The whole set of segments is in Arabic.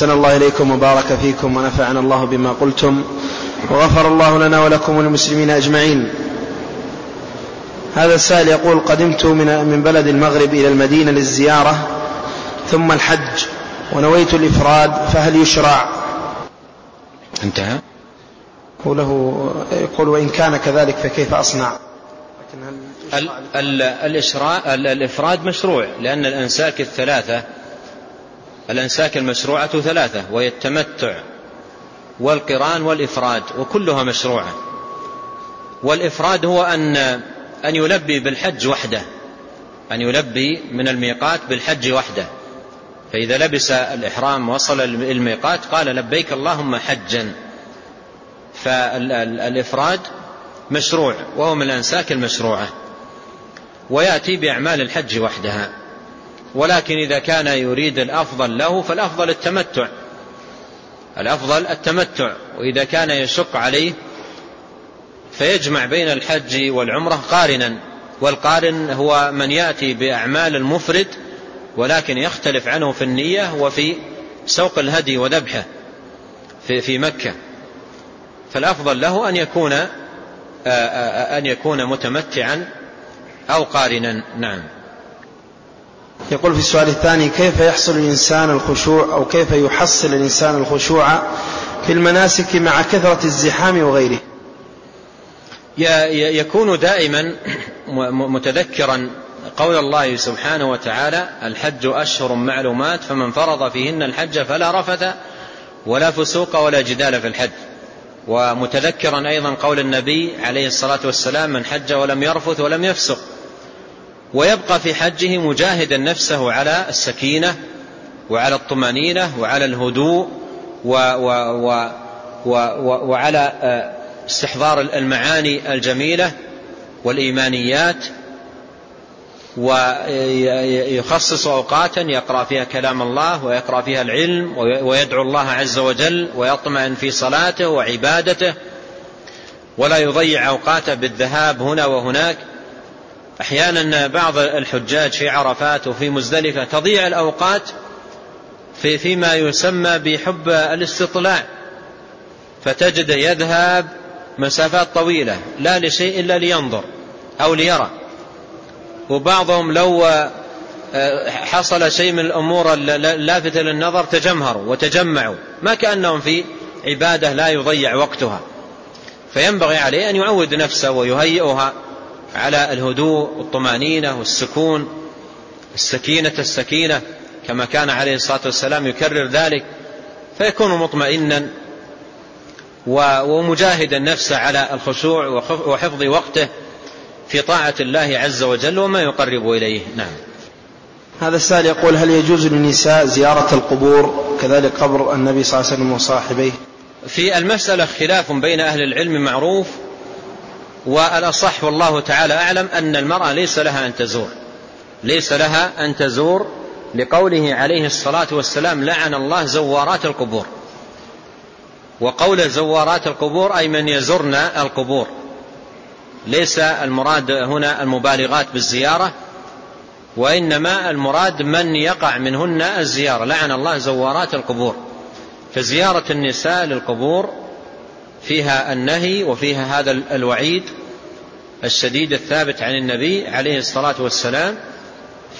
أحسن الله إليكم وبارك فيكم ونفعنا الله بما قلتم وغفر الله لنا ولكم وللمسلمين أجمعين. هذا السائل يقول قدمت من من بلد المغرب إلى المدينة للزيارة ثم الحج ونويت الإفراد فهل يشرع؟ انتهى. وله يقول وإن كان كذلك فكيف أصنع؟ ال ال الإشراء الإفراد مشروع لأن الأنساك الثلاثة الأنساك المشروعة ثلاثة وهي التمتع والقران والإفراد وكلها مشروعة. والإفراد هو أن أن يلبي بالحج وحده أن يلبي من الميقات بالحج وحده. فإذا لبس الإحرام وصل الميقات قال لبيك اللهم حجا. فالإفراد مشروع وهو من الأنساك المشروعة. ويأتي بأعمال الحج وحدها. ولكن إذا كان يريد الأفضل له فالأفضل التمتع. الأفضل التمتع. وإذا كان يشق عليه فيجمع بين الحج والعمرة قارنا. والقارن هو من يأتي بأعمال المفرد ولكن يختلف عنه في النية وفي سوق الهدي وذبحه في, في مكة. فالأفضل له أن يكون أن يكون متمتعا أو قارنا. نعم. يقول في السؤال الثاني كيف يحصل الإنسان الخشوع أو كيف يحصل الإنسان الخشوع في المناسك مع كثرة الزحام وغيره؟ يكون دائما متذكرا قول الله سبحانه وتعالى الحج أشهر معلومات فمن فرض فيهن الحج فلا رفث ولا فسوق ولا جدال في الحج. ومتذكرا أيضا قول النبي عليه الصلاة والسلام من حج ولم يرفث ولم يفسق. ويبقى في حجه مجاهدا نفسه على السكينة وعلى الطمأنينة وعلى الهدوء و و و و و وعلى استحضار المعاني الجميلة والإيمانيات ويخصص أوقاتا يقرأ فيها كلام الله ويقرأ فيها العلم ويدعو الله عز وجل ويطمئن في صلاته وعبادته ولا يضيع أوقاته بالذهاب هنا وهناك. أحيانا بعض الحجاج في عرفات وفي مزدلفة تضيع الأوقات في فيما يسمى بحب الاستطلاع فتجد يذهب مسافات طويلة لا لشيء إلا لينظر أو ليرى. وبعضهم لو حصل شيء من الأمور اللافتة للنظر تجمهروا وتجمعوا ما كأنهم في عبادة لا يضيع وقتها. فينبغي عليه أن يعود نفسه ويهيئها على الهدوء والطمأنينة والسكون. السكينة السكينة كما كان عليه الصلاة والسلام يكرر ذلك فيكون مطمئنا ومجاهدا نفسه على الخشوع وحفظ وقته في طاعة الله عز وجل وما يقرب إليه. نعم. هذا السائل يقول هل يجوز للنساء زيارة القبور؟ كذلك قبر النبي صلى الله عليه وسلم وصاحبيه. في المسألة خلاف بين أهل العلم معروف والأصح والله تعالى أعلم أن المرأة ليس لها أن تزور. ليس لها أن تزور لقوله عليه الصلاة والسلام لعن الله زوارات القبور. وقول زوارات القبور أي من يزرن القبور. ليس المراد هنا المبالغات بالزيارة وإنما المراد من يقع منهن الزيارة. لعن الله زوارات القبور. فزيارة النساء للقبور فيها النهي وفيها هذا الوعيد الشديد الثابت عن النبي عليه الصلاة والسلام.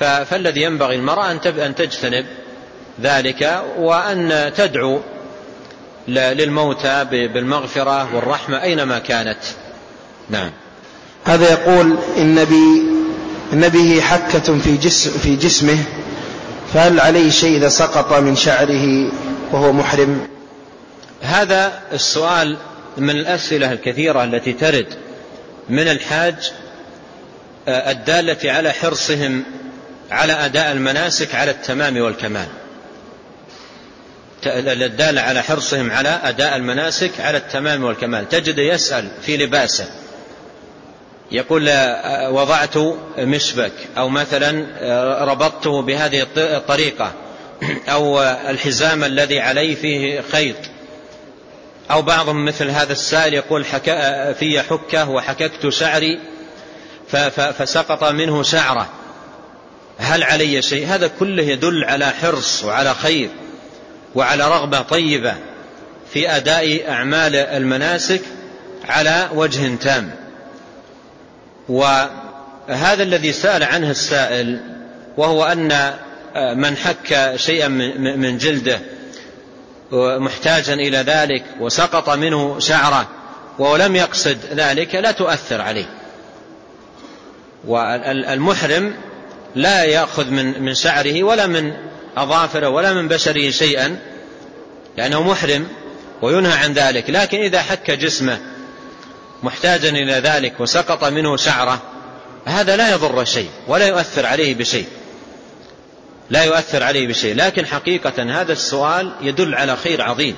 فالذي ينبغي المرأة أن تجتنب ذلك وأن تدعو للموتى بالمغفرة والرحمة أينما كانت. نعم. هذا يقول إن بي إن به حكة في, جسم في جسمه فهل عليه شيء إذا سقط من شعره وهو محرم؟ هذا السؤال من الأسئلة الكثيرة التي ترد من الحاج الدالة على حرصهم على أداء المناسك على التمام والكمال. الدالة على حرصهم على أداء المناسك على التمام والكمال. تجد يسأل في لباسه يقول وضعت مشبك أو مثلا ربطته بهذه الطريقة أو الحزام الذي عليه فيه خيط. أو بعضهم مثل هذا السائل يقول حكا في حكة وحككت شعري فسقط منه شعرة هل علي شيء؟ هذا كله يدل على حرص وعلى خير وعلى رغبة طيبة في أداء أعمال المناسك على وجه تام. وهذا الذي سأل عنه السائل وهو أن من حك شيئا من جلده محتاجا إلى ذلك وسقط منه شعره ولم يقصد ذلك لا تؤثر عليه. والمحرم لا يأخذ من من شعره ولا من أظافره ولا من بشره شيئا لأنه محرم وينهى عن ذلك. لكن إذا حك جسمه محتاجا إلى ذلك وسقط منه شعره هذا لا يضر شيء ولا يؤثر عليه بشيء. لا يؤثر عليه بشيء. لكن حقيقة هذا السؤال يدل على خير عظيم.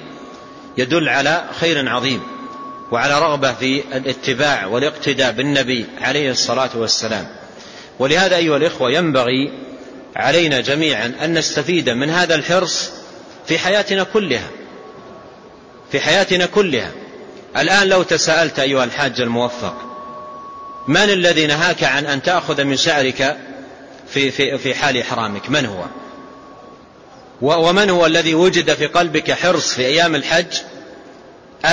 يدل على خير عظيم. وعلى رغبة في الاتباع والاقتداء بالنبي عليه الصلاة والسلام. ولهذا أيها الإخوة ينبغي علينا جميعا أن نستفيد من هذا الحرص في حياتنا كلها. في حياتنا كلها. الآن لو تساءلت أيها الحاج الموفق من الذي نهاك عن أن تأخذ من شعرك في, في, في حال إحرامك. من هو؟ ومن هو الذي وجد في قلبك حرص في أيام الحج؟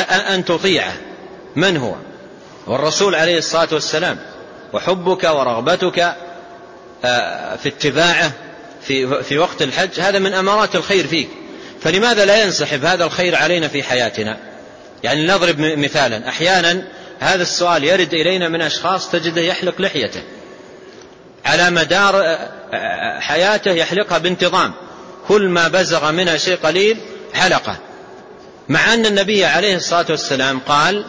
أن تطيعه. من هو؟ والرسول عليه الصلاة والسلام. وحبك ورغبتك آه، في اتباعه في, في وقت الحج. هذا من أمارات الخير فيك. فلماذا لا ينسحب هذا الخير علينا في حياتنا؟ يعني نضرب مثالا. أحيانا هذا السؤال يرد إلينا من أشخاص تجده يحلق لحيته. على مدار آه، آه، حياته يحلقها بانتظام. كل ما بزغ منها شيء قليل حلقه. مع أن النبي عليه الصلاة والسلام قال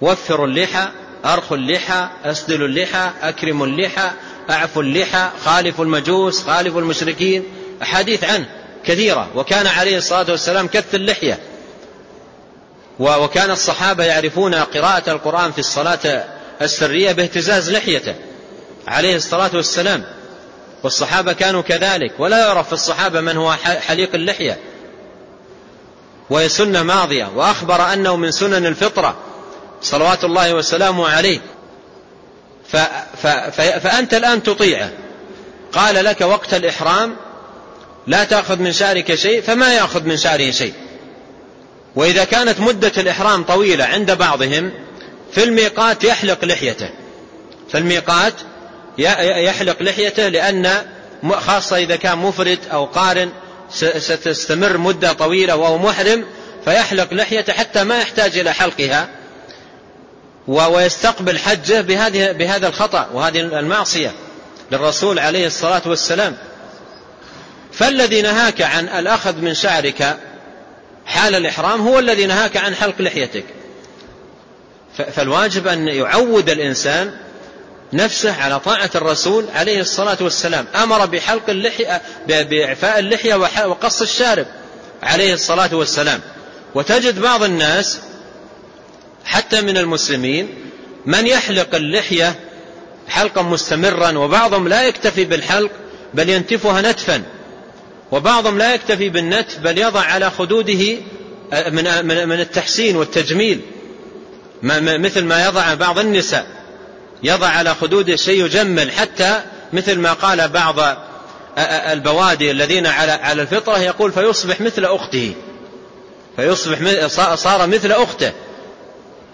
وفروا اللحى أرخوا اللحى أسدلوا اللحى أكرموا اللحى أعفوا اللحى خالفوا المجوس خالفوا المشركين. أحاديث عنه كثيرة. وكان عليه الصلاة والسلام كث اللحية. وكان الصحابة يعرفون قراءة القرآن في الصلاة السرية باهتزاز لحيته. عليه الصلاة والسلام. والصحابة كانوا كذلك ولا يعرف في الصحابة من هو حليق اللحية. وهي سنة ماضية وأخبر أنه من سنن الفطرة صلوات الله وسلامه عليه. فأنت الآن تطيعه. قال لك وقت الإحرام لا تأخذ من شعرك شيء فما يأخذ من شعره شيء. وإذا كانت مدة الإحرام طويلة عند بعضهم في الميقات يحلق لحيته. في الميقات يحلق لحيته لأن خاصة إذا كان مفرد أو قارن ستستمر مدة طويلة وهو محرم فيحلق لحيته حتى ما يحتاج إلى حلقها ويستقبل حجه بهذه بهذا الخطأ وهذه المعصية للرسول عليه الصلاة والسلام. فالذي نهاك عن الأخذ من شعرك حال الإحرام هو الذي نهاك عن حلق لحيتك. فالواجب أن يعود الإنسان نفسه على طاعة الرسول عليه الصلاة والسلام. أمر بحلق اللحية بإعفاء اللحية وقص الشارب عليه الصلاة والسلام. وتجد بعض الناس حتى من المسلمين من يحلق اللحية حلقا مستمرا وبعضهم لا يكتفي بالحلق بل ينتفها نتفا. وبعضهم لا يكتفي بالنتف بل يضع على خدوده آه، من التحسين والتجميل. مثل ما يضع بعض النساء. يضع على خدوده شيء يجمل حتى مثل ما قال بعض البوادي الذين على على الفطرة يقول فيصبح مثل أخته. فيصبح صار مثل أخته.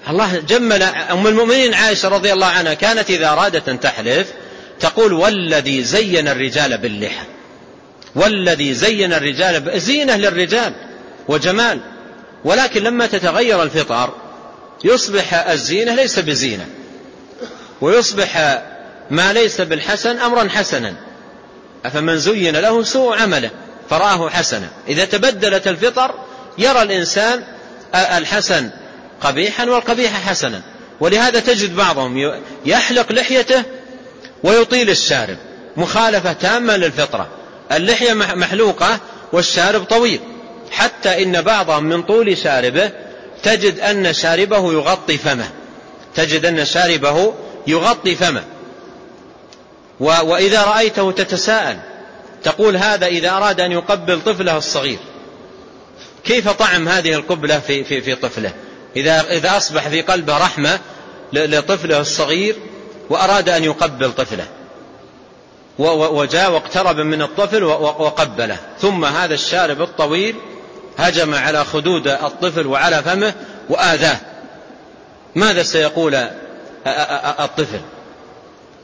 الله جمل أم المؤمنين عائشة رضي الله عنها كانت إذا أرادت أن تحلف تقول والذي زين الرجال باللحى. والذي زين الرجال زينة للرجال وجمال. ولكن لما تتغير الفطر يصبح الزينة ليس بزينة. ويصبح ما ليس بالحسن أمرا حسنا. أفمن زين له سوء عمله فرآه حسنا. إذا تبدلت الفطر يرى الإنسان الحسن قبيحا والقبيح حسنا. ولهذا تجد بعضهم يحلق لحيته ويطيل الشارب. مخالفة تامة للفطرة. اللحية محلوقة والشارب طويل. حتى إن بعضهم من طول شاربه تجد أن شاربه يغطي فمه. تجد أن شاربه يغطي فمه. وإذا رأيته تتساءل تقول هذا إذا أراد أن يقبل طفله الصغير. كيف طعم هذه القبلة في, في, في طفله؟ إذا, إذا أصبح في قلبه رحمة لطفله الصغير وأراد أن يقبل طفله. وجاء واقترب من الطفل وقبله. ثم هذا الشارب الطويل هجم على خدود الطفل وعلى فمه وآذاه. ماذا سيقول الطفل.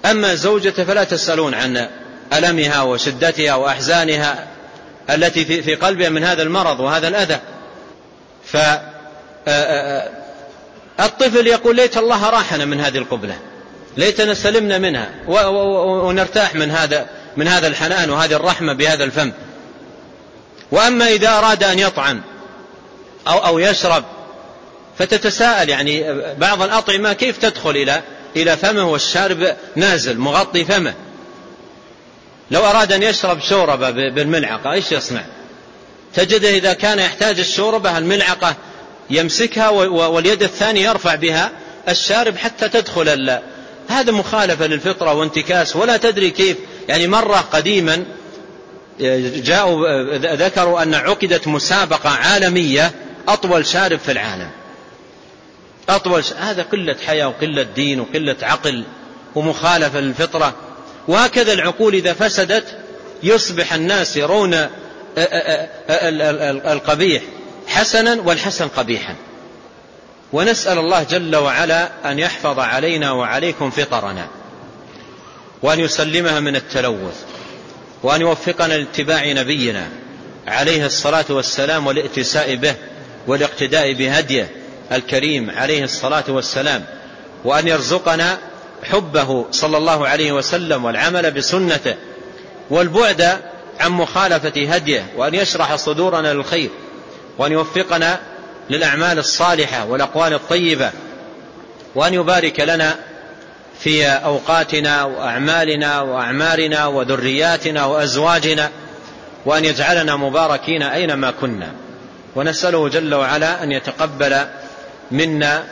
أما زوجته فلا تسألون عن ألمها وشدتها وأحزانها التي في قلبها من هذا المرض وهذا الأذى. فالطفل يقول ليت الله راحنا من هذه القبلة. ليتنا سلمنا منها ونرتاح من هذا من هذا الحنان وهذه الرحمة بهذا الفم. وأما إذا أراد أن يطعم أو, أو يشرب فتتساءل يعني بعض الأطعمة كيف تدخل إلى إلى فمه والشارب نازل مغطي فمه. لو أراد أن يشرب شوربة بالملعقة إيش يصنع؟ تجده إذا كان يحتاج الشوربة الملعقة يمسكها واليد الثانية يرفع بها الشارب حتى تدخل هذا مخالفة للفطرة وانتكاس ولا تدري كيف. يعني مرة قديما جاءوا ذكروا أن عقدت مسابقة عالمية أطول شارب في العالم. أطول. هذا قلة حياة وقلة دين وقلة عقل ومخالفة للفطرة. وهكذا العقول إذا فسدت يصبح الناس يرون القبيح حسنا والحسن قبيحا. ونسأل الله جل وعلا أن يحفظ علينا وعليكم فطرنا. وأن يسلمها من التلوث. وأن يوفقنا لاتباع نبينا عليه الصلاة والسلام والائتساء به والاقتداء بهديه. الكريم عليه الصلاة والسلام وأن يرزقنا حبه صلى الله عليه وسلم والعمل بسنته والبعد عن مخالفة هديه وأن يشرح صدورنا للخير وأن يوفقنا للأعمال الصالحة والأقوال الطيبة وأن يبارك لنا في أوقاتنا وأعمالنا وأعمارنا وذرياتنا وأزواجنا وأن يجعلنا مباركين أينما كنا. ونسأله جل وعلا أن يتقبل منا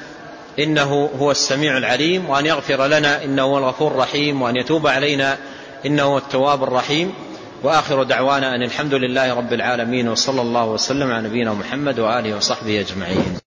إنه هو السميع العليم وأن يغفر لنا إنه هو الغفور الرحيم وأن يتوب علينا إنه هو التواب الرحيم. وآخر دعوانا أن الحمد لله رب العالمين وصلى الله وسلم على نبينا محمد وآله وصحبه أجمعين.